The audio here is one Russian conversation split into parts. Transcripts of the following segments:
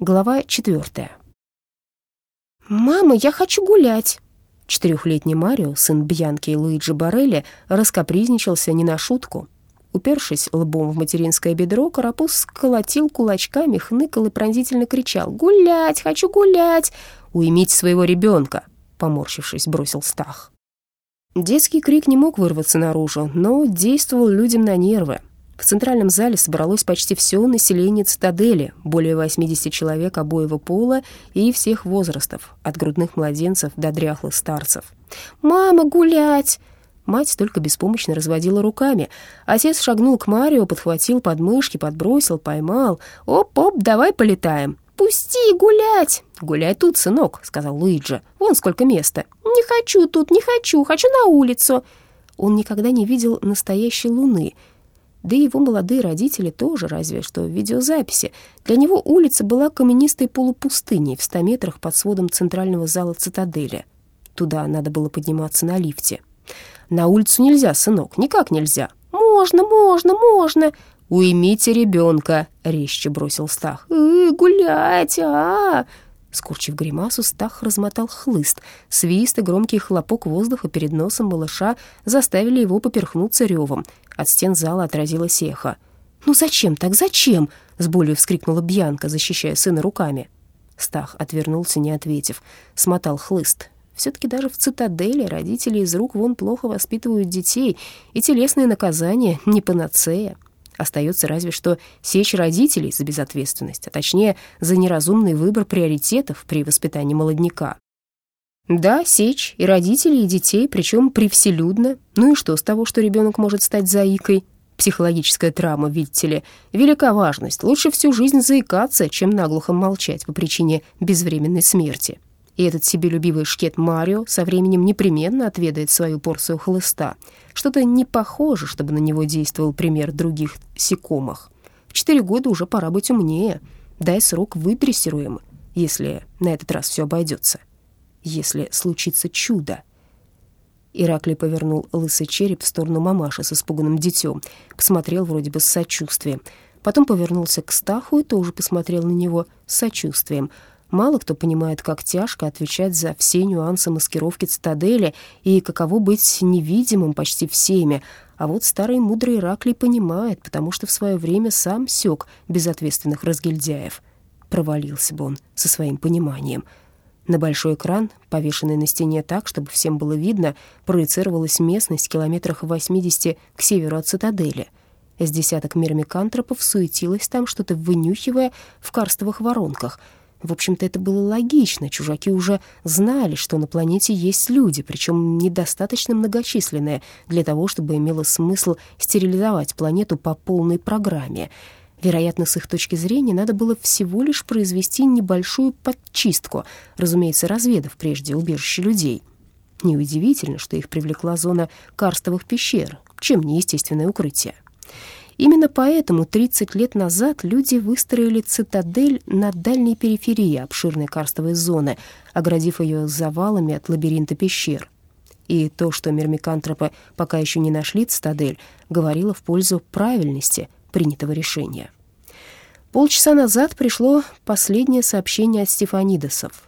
Глава четвертая. «Мама, я хочу гулять!» Четырехлетний Марио, сын Бьянки и Луиджи Барелли, раскопризничался не на шутку. Упершись лбом в материнское бедро, карапуз колотил кулачками, хныкал и пронзительно кричал «Гулять! Хочу гулять!» «Уймите своего ребенка!» — поморщившись, бросил Стах. Детский крик не мог вырваться наружу, но действовал людям на нервы. В центральном зале собралось почти все население цитадели, более 80 человек обоего пола и всех возрастов, от грудных младенцев до дряхлых старцев. «Мама, гулять!» Мать только беспомощно разводила руками. Отец шагнул к Марио, подхватил подмышки, подбросил, поймал. «Оп-оп, давай полетаем!» «Пусти гулять!» «Гуляй тут, сынок», — сказал Луиджи. «Вон сколько места». «Не хочу тут, не хочу, хочу на улицу». Он никогда не видел настоящей луны — да и его молодые родители тоже, разве что в видеозаписи. Для него улица была каменистой полупустыней в ста метрах под сводом центрального зала цитадели. Туда надо было подниматься на лифте. «На улицу нельзя, сынок, никак нельзя». «Можно, можно, можно!» «Уймите ребенка!» — резче бросил Стах. «Э, «Гулять, а, Скорчив гримасу, Стах размотал хлыст. Свист и громкий хлопок воздуха перед носом малыша заставили его поперхнуться ревом. От стен зала отразилось эхо. «Ну зачем так, зачем?» — с болью вскрикнула Бьянка, защищая сына руками. Стах отвернулся, не ответив. Смотал хлыст. Все-таки даже в цитадели родители из рук вон плохо воспитывают детей, и телесные наказания не панацея. Остается разве что сечь родителей за безответственность, а точнее за неразумный выбор приоритетов при воспитании молодняка. Да, сечь и родителей, и детей, причем привселюдно. Ну и что с того, что ребенок может стать заикой? Психологическая травма, видите ли, велика важность. Лучше всю жизнь заикаться, чем наглухо молчать по причине безвременной смерти. И этот себелюбивый шкет Марио со временем непременно отведает свою порцию хлыста. Что-то не похоже, чтобы на него действовал пример других секомах. В четыре года уже пора быть умнее. Дай срок выдрессируем, если на этот раз все обойдется. Если случится чудо. Ираклий повернул лысый череп в сторону мамаши с испуганным детем. Посмотрел вроде бы с сочувствием. Потом повернулся к Стаху и тоже посмотрел на него с сочувствием — Мало кто понимает, как тяжко отвечать за все нюансы маскировки цитадели и каково быть невидимым почти всеми. А вот старый мудрый Ираклий понимает, потому что в свое время сам сёк безответственных разгильдяев. Провалился бы он со своим пониманием. На большой экран, повешенный на стене так, чтобы всем было видно, проецировалась местность в километрах 80 к северу от цитадели. С десяток мирмикантропов суетилось там, что-то вынюхивая в карстовых воронках — в общем-то, это было логично. Чужаки уже знали, что на планете есть люди, причем недостаточно многочисленные для того, чтобы имело смысл стерилизовать планету по полной программе. Вероятно, с их точки зрения надо было всего лишь произвести небольшую подчистку, разумеется, разведав прежде убежище людей. Неудивительно, что их привлекла зона карстовых пещер, чем не естественное укрытие. Именно поэтому 30 лет назад люди выстроили цитадель на дальней периферии обширной карстовой зоны, оградив ее завалами от лабиринта пещер. И то, что мирмикантропы пока еще не нашли цитадель, говорило в пользу правильности принятого решения. Полчаса назад пришло последнее сообщение от Стефанидосов.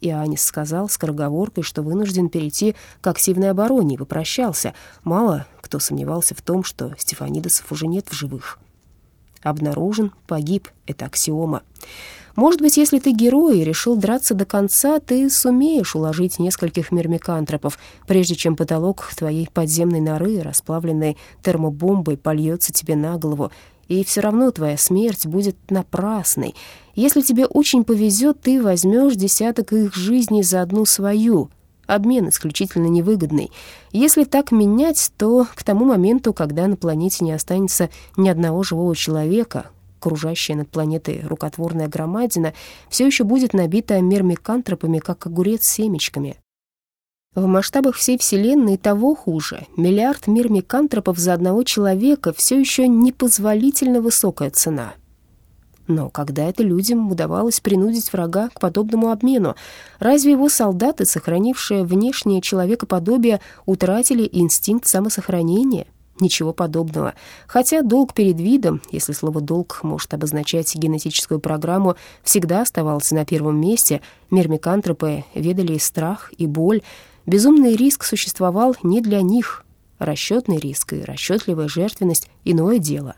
Иоаннис сказал скороговоркой, что вынужден перейти к активной обороне и попрощался. Мало кто сомневался в том, что Стефанидосов уже нет в живых. Обнаружен, погиб — это аксиома. Может быть, если ты герой и решил драться до конца, ты сумеешь уложить нескольких мирмикантропов, прежде чем потолок твоей подземной норы, расплавленной термобомбой, польется тебе на голову, и все равно твоя смерть будет напрасной. Если тебе очень повезет, ты возьмешь десяток их жизней за одну свою. Обмен исключительно невыгодный. Если так менять, то к тому моменту, когда на планете не останется ни одного живого человека, кружащая над планетой рукотворная громадина все еще будет набита мермикантропами, как огурец семечками. В масштабах всей Вселенной того хуже. Миллиард мирмикантропов за одного человека все еще непозволительно высокая цена. Но когда это людям удавалось принудить врага к подобному обмену, разве его солдаты, сохранившие внешнее человекоподобие, утратили инстинкт самосохранения? Ничего подобного. Хотя долг перед видом, если слово «долг» может обозначать генетическую программу, всегда оставался на первом месте, мирмикантропы ведали и страх, и боль. Безумный риск существовал не для них. Расчетный риск и расчетливая жертвенность — иное дело.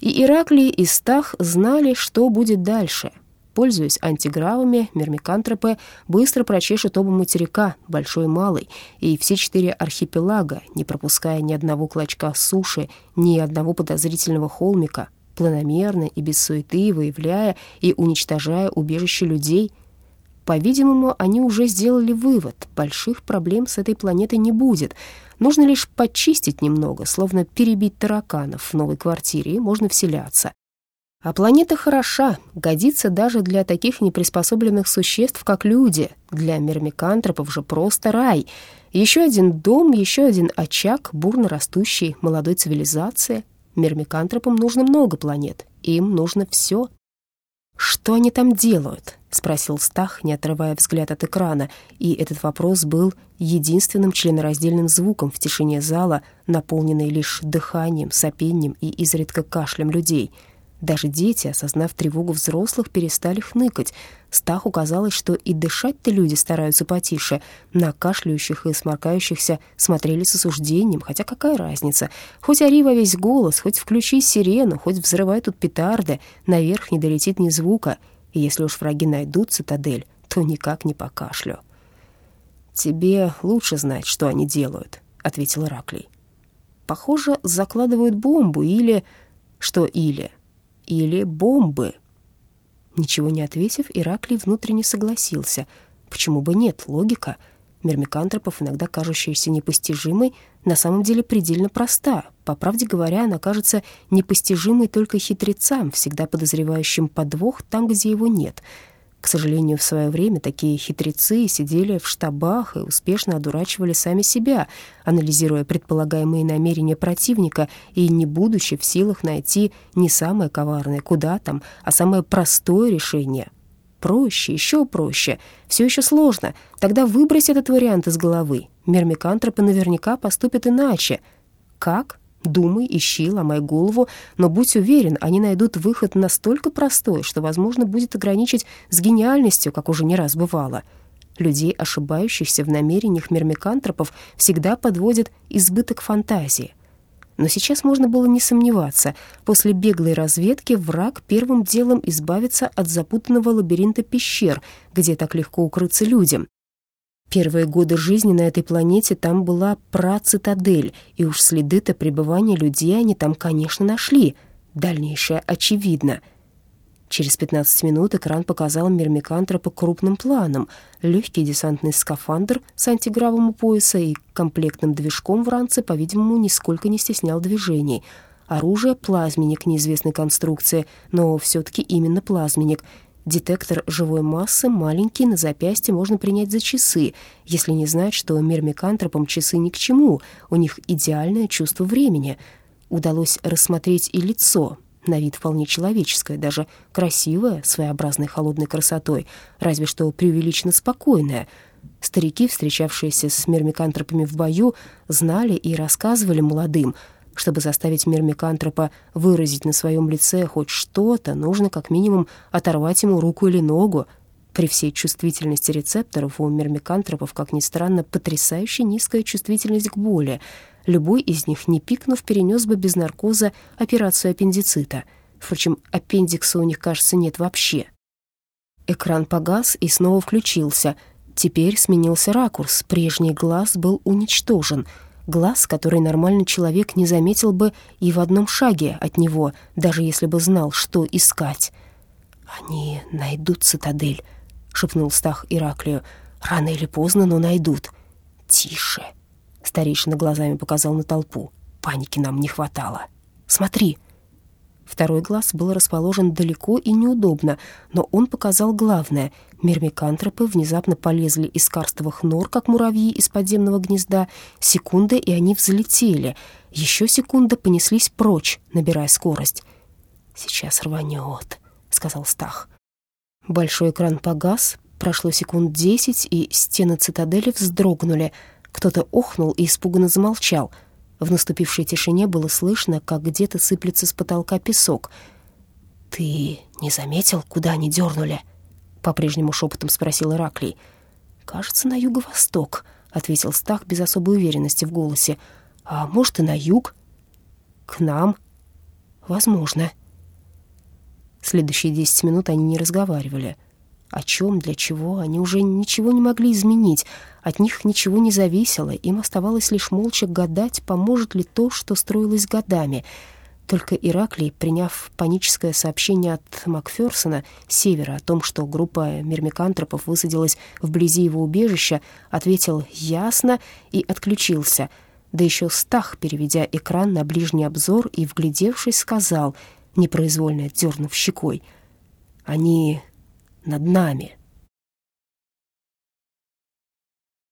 И Ираклий, и Стах знали, что будет дальше — Пользуясь антигравами, мермикантропы быстро прочешут оба материка, большой и малый, и все четыре архипелага, не пропуская ни одного клочка суши, ни одного подозрительного холмика, планомерно и без суеты выявляя и уничтожая убежище людей. По-видимому, они уже сделали вывод, больших проблем с этой планетой не будет. Нужно лишь почистить немного, словно перебить тараканов в новой квартире, и можно вселяться. А планета хороша, годится даже для таких неприспособленных существ, как люди. Для мермикантропов же просто рай. Еще один дом, еще один очаг бурно растущей молодой цивилизации. Мермикантропам нужно много планет, им нужно все. «Что они там делают?» — спросил Стах, не отрывая взгляд от экрана, и этот вопрос был единственным членораздельным звуком в тишине зала, наполненной лишь дыханием, сопением и изредка кашлем людей — даже дети, осознав тревогу взрослых, перестали хныкать. Стаху казалось, что и дышать-то люди стараются потише. На кашляющих и сморкающихся смотрели с осуждением, хотя какая разница? Хоть ори во весь голос, хоть включи сирену, хоть взрывай тут петарды, наверх не долетит ни звука. И если уж враги найдут цитадель, то никак не по кашлю. «Тебе лучше знать, что они делают», — ответил Ираклий. «Похоже, закладывают бомбу или...» «Что или?» или бомбы?» Ничего не ответив, Ираклий внутренне согласился. Почему бы нет? Логика. Мирмикантропов, иногда кажущаяся непостижимой, на самом деле предельно проста. По правде говоря, она кажется непостижимой только хитрецам, всегда подозревающим подвох там, где его нет — к сожалению, в свое время такие хитрецы сидели в штабах и успешно одурачивали сами себя, анализируя предполагаемые намерения противника и не будучи в силах найти не самое коварное, куда там, а самое простое решение. Проще, еще проще. Все еще сложно. Тогда выбрось этот вариант из головы. Мермикантропы наверняка поступят иначе. Как? Думай, ищи, ломай голову, но будь уверен, они найдут выход настолько простой, что, возможно, будет ограничить с гениальностью, как уже не раз бывало. Людей, ошибающихся в намерениях мирмикантропов, всегда подводит избыток фантазии. Но сейчас можно было не сомневаться. После беглой разведки враг первым делом избавится от запутанного лабиринта пещер, где так легко укрыться людям. Первые годы жизни на этой планете там была працитадель, и уж следы-то пребывания людей они там, конечно, нашли. Дальнейшее очевидно. Через 15 минут экран показал Мирмикантропа крупным планом. Легкий десантный скафандр с антигравом у пояса и комплектным движком в ранце, по-видимому, нисколько не стеснял движений. Оружие — плазменник неизвестной конструкции, но все-таки именно плазменник — Детектор живой массы маленький, на запястье можно принять за часы, если не знать, что мирмикантропам часы ни к чему, у них идеальное чувство времени. Удалось рассмотреть и лицо, на вид вполне человеческое, даже красивое, своеобразной холодной красотой, разве что преувеличенно спокойное. Старики, встречавшиеся с мирмикантропами в бою, знали и рассказывали молодым — чтобы заставить мирмикантропа выразить на своем лице хоть что-то, нужно как минимум оторвать ему руку или ногу. При всей чувствительности рецепторов у мирмикантропов, как ни странно, потрясающе низкая чувствительность к боли. Любой из них, не пикнув, перенес бы без наркоза операцию аппендицита. Впрочем, аппендикса у них, кажется, нет вообще. Экран погас и снова включился. Теперь сменился ракурс, прежний глаз был уничтожен — глаз, который нормальный человек не заметил бы и в одном шаге от него, даже если бы знал, что искать. «Они найдут цитадель», — шепнул Стах Ираклию. «Рано или поздно, но найдут». «Тише», — старейшина глазами показал на толпу. «Паники нам не хватало. Смотри». Второй глаз был расположен далеко и неудобно, но он показал главное. Мермикантропы внезапно полезли из карстовых нор, как муравьи из подземного гнезда. Секунда, и они взлетели. Еще секунда понеслись прочь, набирая скорость. «Сейчас рванет», — сказал Стах. Большой экран погас, прошло секунд десять, и стены цитадели вздрогнули. Кто-то охнул и испуганно замолчал — В наступившей тишине было слышно, как где-то сыплется с потолка песок. «Ты не заметил, куда они дернули?» — по-прежнему шепотом спросил Ираклий. «Кажется, на юго-восток», — ответил Стах без особой уверенности в голосе. «А может, и на юг?» «К нам?» «Возможно». Следующие десять минут они не разговаривали. О чем, для чего, они уже ничего не могли изменить. От них ничего не зависело, им оставалось лишь молча гадать, поможет ли то, что строилось годами. Только Ираклий, приняв паническое сообщение от Макферсона с севера о том, что группа мирмикантропов высадилась вблизи его убежища, ответил «ясно» и отключился. Да еще Стах, переведя экран на ближний обзор и, вглядевшись, сказал, непроизвольно дернув щекой, «Они над нами».